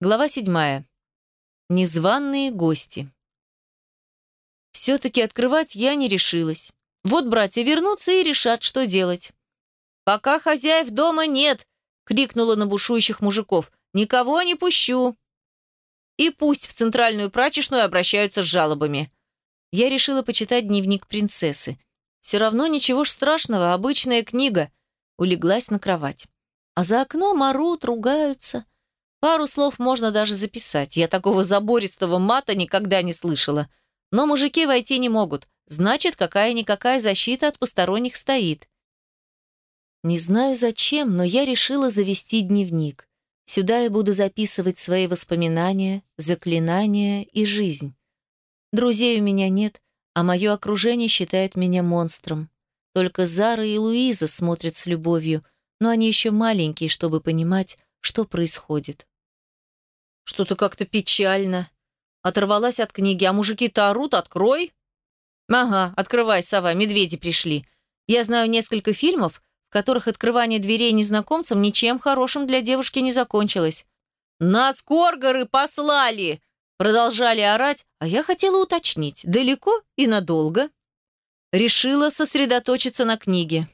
Глава седьмая. Незваные гости. Все-таки открывать я не решилась. Вот братья вернутся и решат, что делать. «Пока хозяев дома нет!» — крикнула на бушующих мужиков. «Никого не пущу!» И пусть в центральную прачечную обращаются с жалобами. Я решила почитать дневник принцессы. Все равно ничего ж страшного, обычная книга. Улеглась на кровать. А за окном орут, ругаются. Пару слов можно даже записать. Я такого забористого мата никогда не слышала. Но мужики войти не могут. Значит, какая-никакая защита от посторонних стоит. Не знаю зачем, но я решила завести дневник. Сюда я буду записывать свои воспоминания, заклинания и жизнь. Друзей у меня нет, а мое окружение считает меня монстром. Только Зара и Луиза смотрят с любовью, но они еще маленькие, чтобы понимать, что происходит. Что-то как-то печально. Оторвалась от книги, а мужики-то орут, открой. Ага, открывай, сова, медведи пришли. Я знаю несколько фильмов, в которых открывание дверей незнакомцам ничем хорошим для девушки не закончилось. «Нас коргоры послали!» Продолжали орать, а я хотела уточнить, далеко и надолго. Решила сосредоточиться на книге.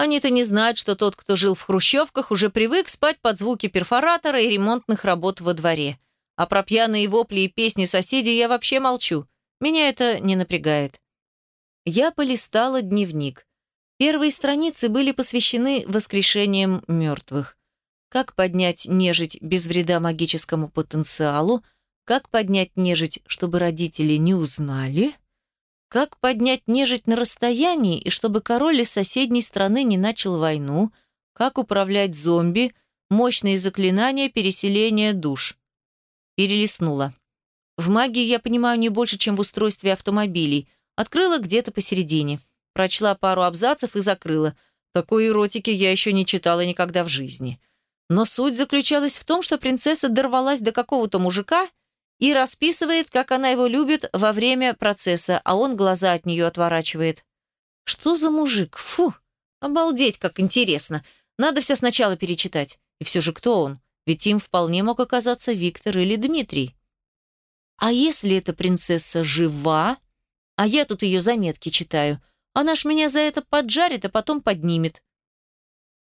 Они-то не знают, что тот, кто жил в хрущевках, уже привык спать под звуки перфоратора и ремонтных работ во дворе. А про пьяные вопли и песни соседей я вообще молчу. Меня это не напрягает. Я полистала дневник. Первые страницы были посвящены воскрешениям мертвых. Как поднять нежить без вреда магическому потенциалу, как поднять нежить, чтобы родители не узнали – как поднять нежить на расстоянии, и чтобы король из соседней страны не начал войну? Как управлять зомби? Мощные заклинания переселения душ. Перелистнула. В магии я понимаю не больше, чем в устройстве автомобилей. Открыла где-то посередине. Прочла пару абзацев и закрыла. Такой эротики я еще не читала никогда в жизни. Но суть заключалась в том, что принцесса дорвалась до какого-то мужика – и расписывает, как она его любит во время процесса, а он глаза от нее отворачивает. Что за мужик? Фу! Обалдеть, как интересно. Надо все сначала перечитать. И все же кто он? Ведь им вполне мог оказаться Виктор или Дмитрий. А если эта принцесса жива? А я тут ее заметки читаю. Она ж меня за это поджарит, а потом поднимет.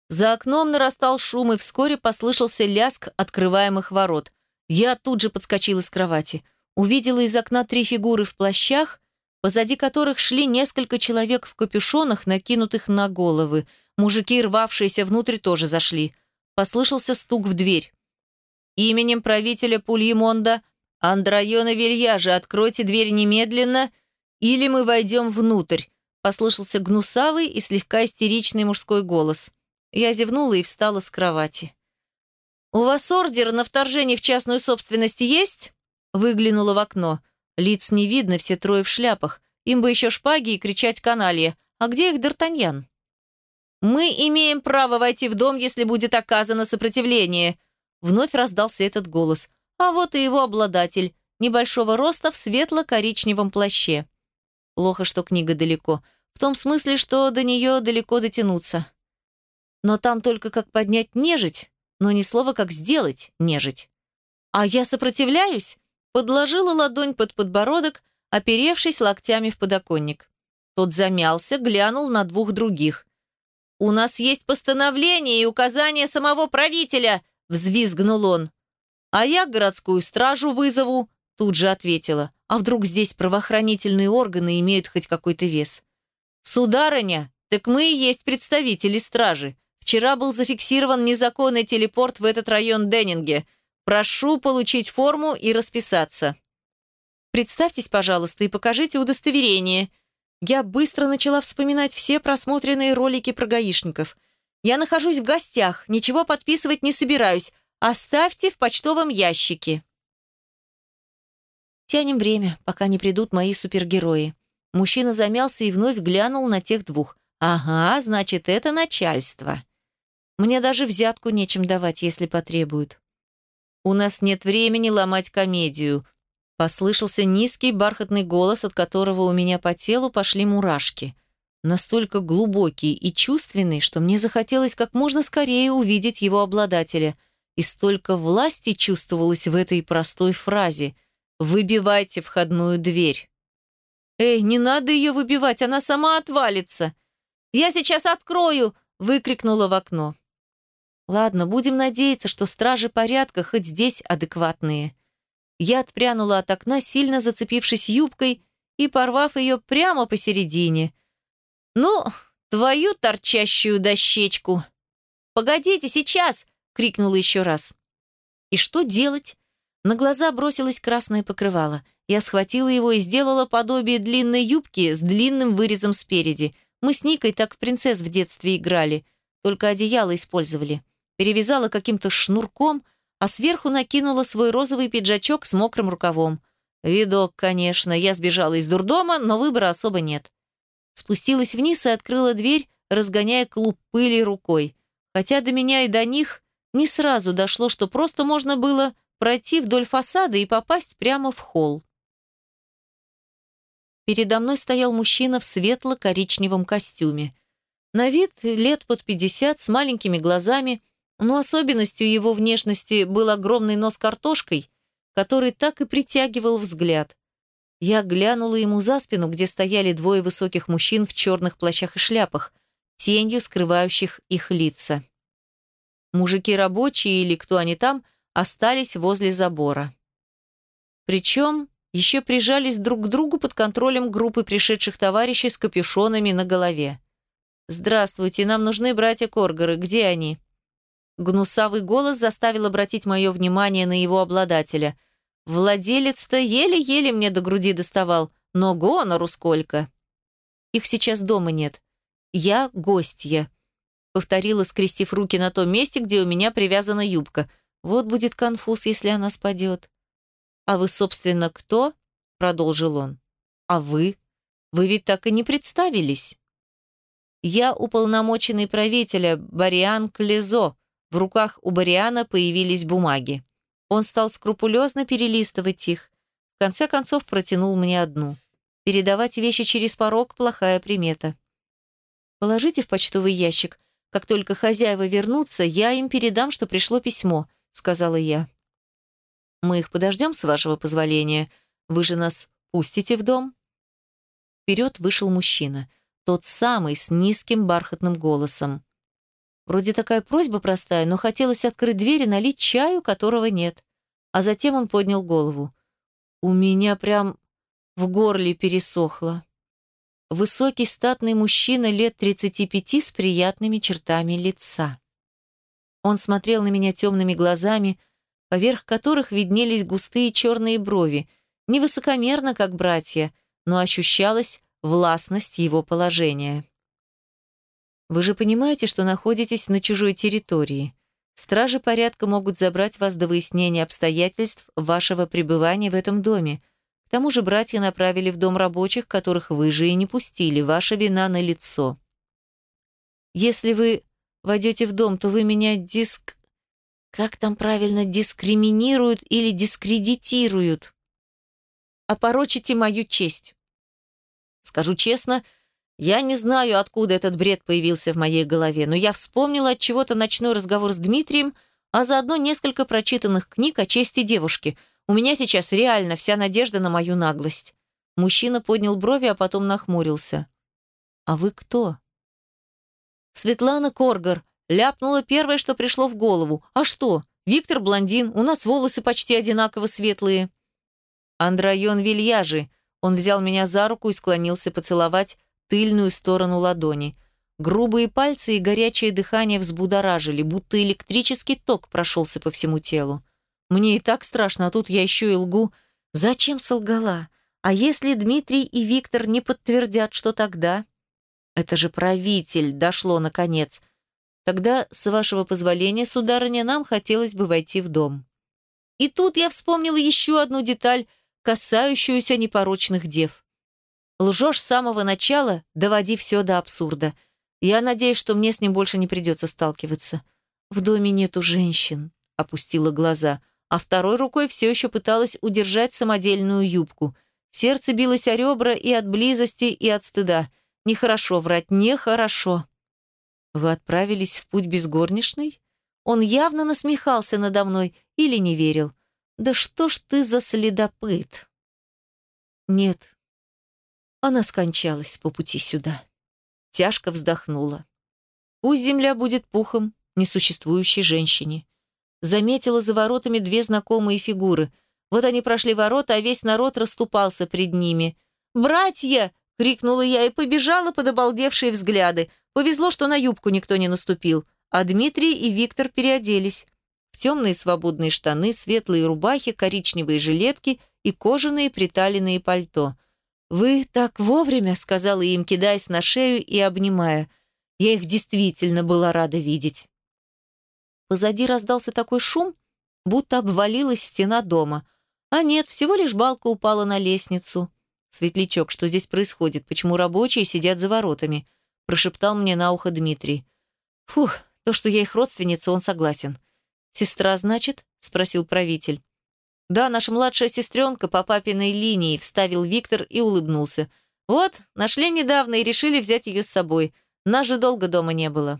За окном нарастал шум, и вскоре послышался ляск открываемых ворот. Я тут же подскочила с кровати. Увидела из окна три фигуры в плащах, позади которых шли несколько человек в капюшонах, накинутых на головы. Мужики, рвавшиеся внутрь, тоже зашли. Послышался стук в дверь. «Именем правителя Пульемонда Андрайона Вильяжа откройте дверь немедленно, или мы войдем внутрь», послышался гнусавый и слегка истеричный мужской голос. Я зевнула и встала с кровати. «У вас ордер на вторжение в частную собственность есть?» Выглянула в окно. Лиц не видно, все трое в шляпах. Им бы еще шпаги и кричать каналье. А где их Д'Артаньян? «Мы имеем право войти в дом, если будет оказано сопротивление», Вновь раздался этот голос. А вот и его обладатель, небольшого роста в светло-коричневом плаще. Плохо, что книга далеко. В том смысле, что до нее далеко дотянуться. Но там только как поднять нежить, но ни слова, как сделать, нежить. А я сопротивляюсь, подложила ладонь под подбородок, оперевшись локтями в подоконник. Тот замялся, глянул на двух других. «У нас есть постановление и указание самого правителя!» — взвизгнул он. «А я городскую стражу вызову», — тут же ответила. «А вдруг здесь правоохранительные органы имеют хоть какой-то вес?» «Сударыня, так мы и есть представители стражи. Вчера был зафиксирован незаконный телепорт в этот район Деннинге. Прошу получить форму и расписаться. Представьтесь, пожалуйста, и покажите удостоверение. Я быстро начала вспоминать все просмотренные ролики про гаишников. Я нахожусь в гостях, ничего подписывать не собираюсь. Оставьте в почтовом ящике. Тянем время, пока не придут мои супергерои. Мужчина замялся и вновь глянул на тех двух. Ага, значит, это начальство. Мне даже взятку нечем давать, если потребуют. У нас нет времени ломать комедию. Послышался низкий бархатный голос, от которого у меня по телу пошли мурашки. Настолько глубокий и чувственный, что мне захотелось как можно скорее увидеть его обладателя. и столько власти чувствовалось в этой простой фразе «Выбивайте входную дверь». «Эй, не надо ее выбивать, она сама отвалится!» «Я сейчас открою!» – выкрикнула в окно. Ладно, будем надеяться, что стражи порядка хоть здесь адекватные. Я отпрянула от окна, сильно зацепившись юбкой и порвав ее прямо посередине. «Ну, твою торчащую дощечку!» «Погодите, сейчас!» — крикнула еще раз. «И что делать?» На глаза бросилось красное покрывало. Я схватила его и сделала подобие длинной юбки с длинным вырезом спереди. Мы с Никой так в принцесс в детстве играли, только одеяло использовали перевязала каким-то шнурком, а сверху накинула свой розовый пиджачок с мокрым рукавом. Видок, конечно, я сбежала из дурдома, но выбора особо нет. Спустилась вниз и открыла дверь, разгоняя клуб пыли рукой. Хотя до меня и до них не сразу дошло, что просто можно было пройти вдоль фасада и попасть прямо в холл. Передо мной стоял мужчина в светло-коричневом костюме. На вид лет под пятьдесят, с маленькими глазами, но особенностью его внешности был огромный нос картошкой, который так и притягивал взгляд. Я глянула ему за спину, где стояли двое высоких мужчин в черных плащах и шляпах, тенью скрывающих их лица. Мужики рабочие или кто они там остались возле забора. Причем еще прижались друг к другу под контролем группы пришедших товарищей с капюшонами на голове. «Здравствуйте, нам нужны братья Коргоры. Где они?» Гнусавый голос заставил обратить мое внимание на его обладателя. Владелец-то еле-еле мне до груди доставал, но гонору сколько. Их сейчас дома нет. Я гостья. Повторила, скрестив руки на том месте, где у меня привязана юбка. Вот будет конфуз, если она спадет. «А вы, собственно, кто?» — продолжил он. «А вы? Вы ведь так и не представились». «Я уполномоченный правителя Бариан Клезо», в руках у Бариана появились бумаги. Он стал скрупулезно перелистывать их. В конце концов протянул мне одну. Передавать вещи через порог – плохая примета. «Положите в почтовый ящик. Как только хозяева вернутся, я им передам, что пришло письмо», – сказала я. «Мы их подождем, с вашего позволения. Вы же нас пустите в дом?» Вперед вышел мужчина, тот самый с низким бархатным голосом. Вроде такая просьба простая, но хотелось открыть дверь и налить чаю, которого нет. А затем он поднял голову. У меня прям в горле пересохло. Высокий статный мужчина лет 35 с приятными чертами лица. Он смотрел на меня темными глазами, поверх которых виднелись густые черные брови, невысокомерно, как братья, но ощущалась властность его положения. Вы же понимаете, что находитесь на чужой территории. Стражи порядка могут забрать вас до выяснения обстоятельств вашего пребывания в этом доме. К тому же братья направили в дом рабочих, которых вы же и не пустили. Ваша вина на лицо. Если вы войдете в дом, то вы меня диск... Как там правильно, дискриминируют или дискредитируют? Опорочите мою честь. Скажу честно, я не знаю, откуда этот бред появился в моей голове, но я вспомнила от чего-то ночной разговор с Дмитрием, а заодно несколько прочитанных книг о чести девушки. У меня сейчас реально вся надежда на мою наглость. Мужчина поднял брови, а потом нахмурился. «А вы кто?» Светлана Коргар ляпнула первое, что пришло в голову. «А что? Виктор блондин, у нас волосы почти одинаково светлые». «Андрайон Вильяжи». Он взял меня за руку и склонился поцеловать, тыльную сторону ладони. Грубые пальцы и горячее дыхание взбудоражили, будто электрический ток прошелся по всему телу. Мне и так страшно, а тут я еще и лгу. Зачем солгала? А если Дмитрий и Виктор не подтвердят, что тогда? Это же правитель, дошло наконец. Тогда, с вашего позволения, сударыня, нам хотелось бы войти в дом. И тут я вспомнила еще одну деталь, касающуюся непорочных дев. Лжешь с самого начала, доводи все до абсурда. Я надеюсь, что мне с ним больше не придется сталкиваться. В доме нету женщин, опустила глаза, а второй рукой все еще пыталась удержать самодельную юбку. Сердце билось о ребра и от близости, и от стыда. Нехорошо врать, нехорошо. Вы отправились в путь без горничной? Он явно насмехался надо мной или не верил. «Да что ж ты за следопыт?» «Нет, она скончалась по пути сюда». Тяжко вздохнула. «Пусть земля будет пухом несуществующей женщине». Заметила за воротами две знакомые фигуры. Вот они прошли ворота, а весь народ расступался пред ними. «Братья!» — крикнула я и побежала под обалдевшие взгляды. Повезло, что на юбку никто не наступил, а Дмитрий и Виктор переоделись. В темные свободные штаны, светлые рубахи, коричневые жилетки и кожаные приталенные пальто. «Вы так вовремя», — сказала им, кидаясь на шею и обнимая. Я их действительно была рада видеть. Позади раздался такой шум, будто обвалилась стена дома. А нет, всего лишь балка упала на лестницу. «Светлячок, что здесь происходит? Почему рабочие сидят за воротами?» прошептал мне на ухо Дмитрий. «Фух, то, что я их родственница, он согласен». «Сестра, значит?» – спросил правитель. «Да, наша младшая сестренка по папиной линии», – вставил Виктор и улыбнулся. «Вот, нашли недавно и решили взять ее с собой. Нас же долго дома не было».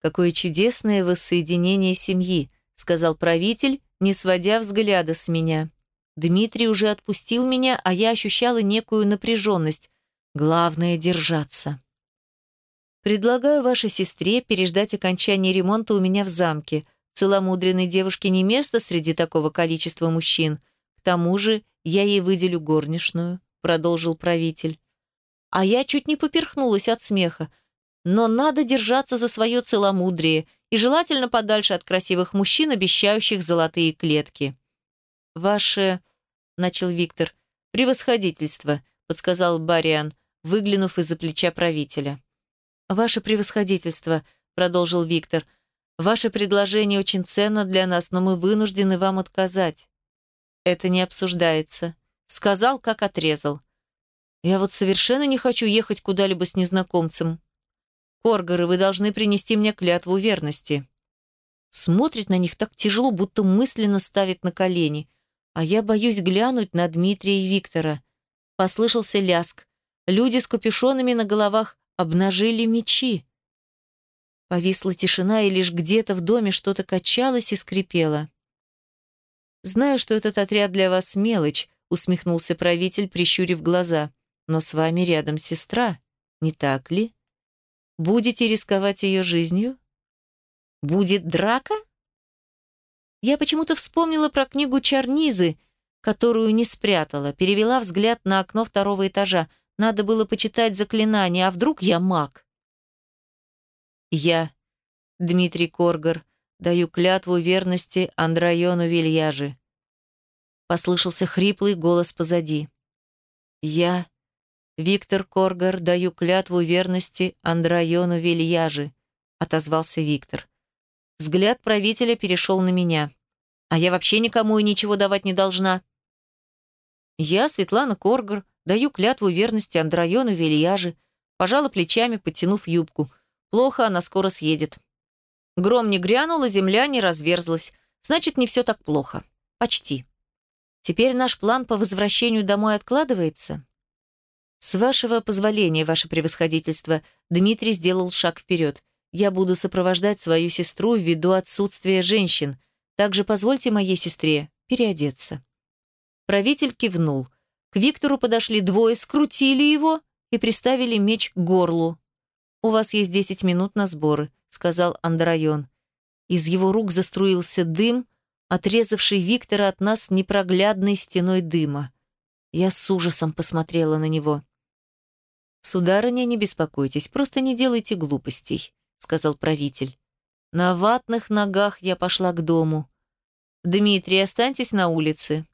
«Какое чудесное воссоединение семьи», — сказал правитель, не сводя взгляда с меня. Дмитрий уже отпустил меня, а я ощущала некую напряженность. Главное — держаться. «Предлагаю вашей сестре переждать окончание ремонта у меня в замке. Целомудренной девушке не место среди такого количества мужчин. К тому же я ей выделю горничную», — продолжил правитель. А я чуть не поперхнулась от смеха. Но надо держаться за свое целомудрие и желательно подальше от красивых мужчин, обещающих золотые клетки. «Ваше...» — начал Виктор. «Превосходительство», — подсказал Бариан, выглянув из-за плеча правителя. «Ваше превосходительство», — продолжил Виктор. «Ваше предложение очень ценно для нас, но мы вынуждены вам отказать». «Это не обсуждается», — сказал, как отрезал. «Я вот совершенно не хочу ехать куда-либо с незнакомцем», Коргоры, вы должны принести мне клятву верности». Смотрит на них так тяжело, будто мысленно ставит на колени. А я боюсь глянуть на Дмитрия и Виктора. Послышался ляск. Люди с капюшонами на головах обнажили мечи. Повисла тишина, и лишь где-то в доме что-то качалось и скрипело. «Знаю, что этот отряд для вас мелочь», — усмехнулся правитель, прищурив глаза. «Но с вами рядом сестра, не так ли?» Будете рисковать ее жизнью? Будет драка? Я почему-то вспомнила про книгу Чарнизы, которую не спрятала, перевела взгляд на окно второго этажа. Надо было почитать заклинание, а вдруг я маг? Я, Дмитрий Коргар, даю клятву верности Андрайону Вильяжи. Послышался хриплый голос позади. Я, «Виктор Коргар, даю клятву верности Андрайону Вильяжи», — отозвался Виктор. Взгляд правителя перешел на меня. «А я вообще никому и ничего давать не должна». «Я, Светлана Коргар, даю клятву верности Андрайону Вильяжи», пожала плечами, подтянув юбку. «Плохо, она скоро съедет». Гром не грянул, а земля не разверзлась. Значит, не все так плохо. Почти. Теперь наш план по возвращению домой откладывается? «С вашего позволения, ваше превосходительство», Дмитрий сделал шаг вперед. «Я буду сопровождать свою сестру ввиду отсутствия женщин. Также позвольте моей сестре переодеться». Правитель кивнул. К Виктору подошли двое, скрутили его и приставили меч к горлу. «У вас есть десять минут на сборы», — сказал Андрайон. Из его рук заструился дым, отрезавший Виктора от нас непроглядной стеной дыма. Я с ужасом посмотрела на него. «Сударыня, не беспокойтесь, просто не делайте глупостей», — сказал правитель. На ватных ногах я пошла к дому. «Дмитрий, останьтесь на улице».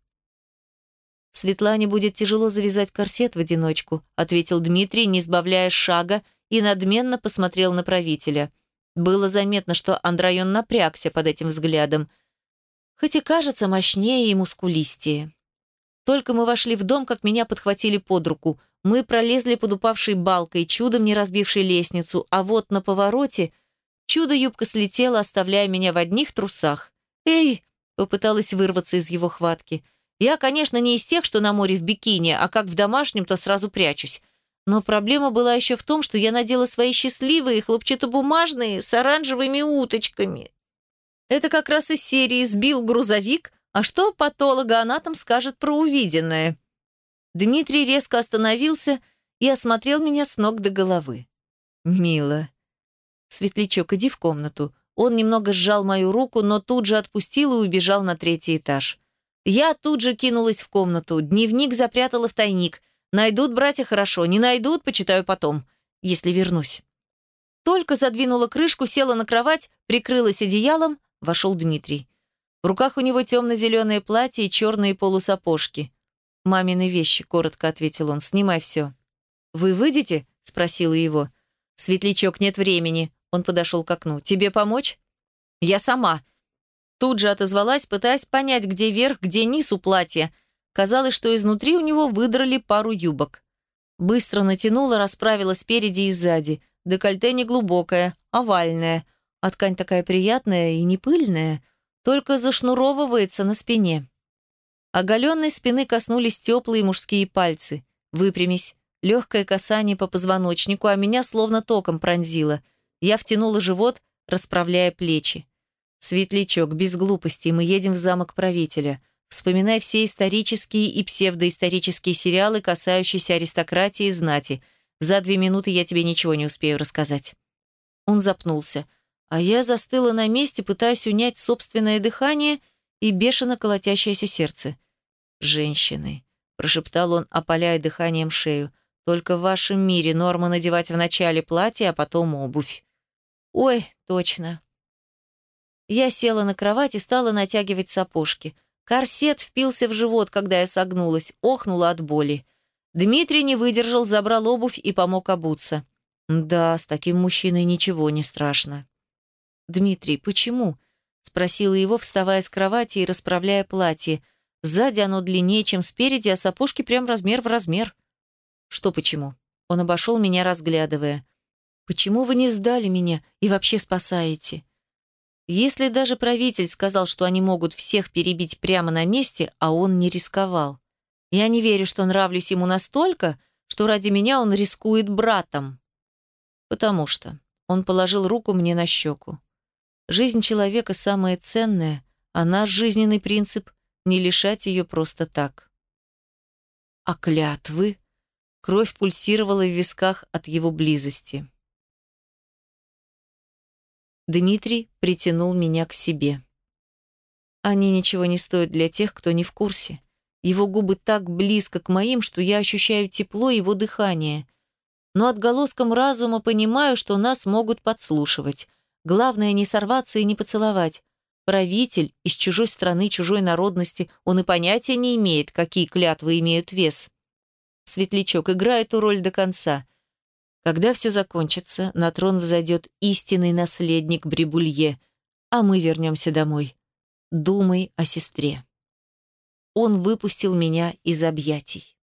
«Светлане будет тяжело завязать корсет в одиночку», — ответил Дмитрий, не сбавляя шага, и надменно посмотрел на правителя. Было заметно, что Андрайон напрягся под этим взглядом, хоть и кажется мощнее и мускулистее. Только мы вошли в дом, как меня подхватили под руку. Мы пролезли под упавшей балкой, чудом не разбившей лестницу, а вот на повороте чудо-юбка слетела, оставляя меня в одних трусах. «Эй!» — попыталась вырваться из его хватки. «Я, конечно, не из тех, что на море в бикини, а как в домашнем, то сразу прячусь. Но проблема была еще в том, что я надела свои счастливые хлопчатобумажные с оранжевыми уточками. Это как раз из серии «Сбил грузовик», а что патологоанатом скажет про увиденное? Дмитрий резко остановился и осмотрел меня с ног до головы. «Мило». «Светлячок, иди в комнату». Он немного сжал мою руку, но тут же отпустил и убежал на третий этаж. Я тут же кинулась в комнату, дневник запрятала в тайник. Найдут братья хорошо, не найдут, почитаю потом, если вернусь. Только задвинула крышку, села на кровать, прикрылась одеялом, вошел Дмитрий. В руках у него темно-зеленое платье и черные полусапожки. «Мамины вещи», — коротко ответил он, — «снимай все». «Вы выйдете?» — спросила его. «Светлячок, нет времени». Он подошел к окну. «Тебе помочь?» «Я сама». Тут же отозвалась, пытаясь понять, где верх, где низ у платья. Казалось, что изнутри у него выдрали пару юбок. Быстро натянула, расправила спереди и сзади. Декольте не глубокое, овальное. А ткань такая приятная и не пыльная, только зашнуровывается на спине. Оголенной спины коснулись теплые мужские пальцы. Выпрямись. Легкое касание по позвоночнику, а меня словно током пронзило. Я втянула живот, расправляя плечи. «Светлячок, без глупостей, мы едем в замок правителя. Вспоминай все исторические и псевдоисторические сериалы, касающиеся аристократии и знати. За две минуты я тебе ничего не успею рассказать». Он запнулся, а я застыла на месте, пытаясь унять собственное дыхание и бешено колотящееся сердце. «Женщины», — прошептал он, опаляя дыханием шею, только в вашем мире норма надевать вначале платье, а потом обувь. Ой, точно. Я села на кровать и стала натягивать сапожки. Корсет впился в живот, когда я согнулась, охнула от боли. Дмитрий не выдержал, забрал обувь и помог обуться. Да, с таким мужчиной ничего не страшно. «Дмитрий, почему?» — спросила его, вставая с кровати и расправляя платье. Сзади оно длиннее, чем спереди, а сапожки прям размер в размер. «Что почему?» Он обошел меня, разглядывая. «Почему вы не сдали меня и вообще спасаете?» Если даже правитель сказал, что они могут всех перебить прямо на месте, а он не рисковал. Я не верю, что нравлюсь ему настолько, что ради меня он рискует братом. Потому что он положил руку мне на щеку. Жизнь человека самая ценная, а наш жизненный принцип — не лишать ее просто так. А клятвы? Кровь пульсировала в висках от его близости. Дмитрий притянул меня к себе. Они ничего не стоят для тех, кто не в курсе. Его губы так близко к моим, что я ощущаю тепло его дыхания. Но отголоском разума понимаю, что нас могут подслушивать. Главное не сорваться и не поцеловать. Правитель из чужой страны, чужой народности, он и понятия не имеет, какие клятвы имеют вес. Светлячок, играй эту роль до конца. Когда все закончится, на трон взойдет истинный наследник Брибулье, а мы вернемся домой. Думай о сестре. Он выпустил меня из объятий.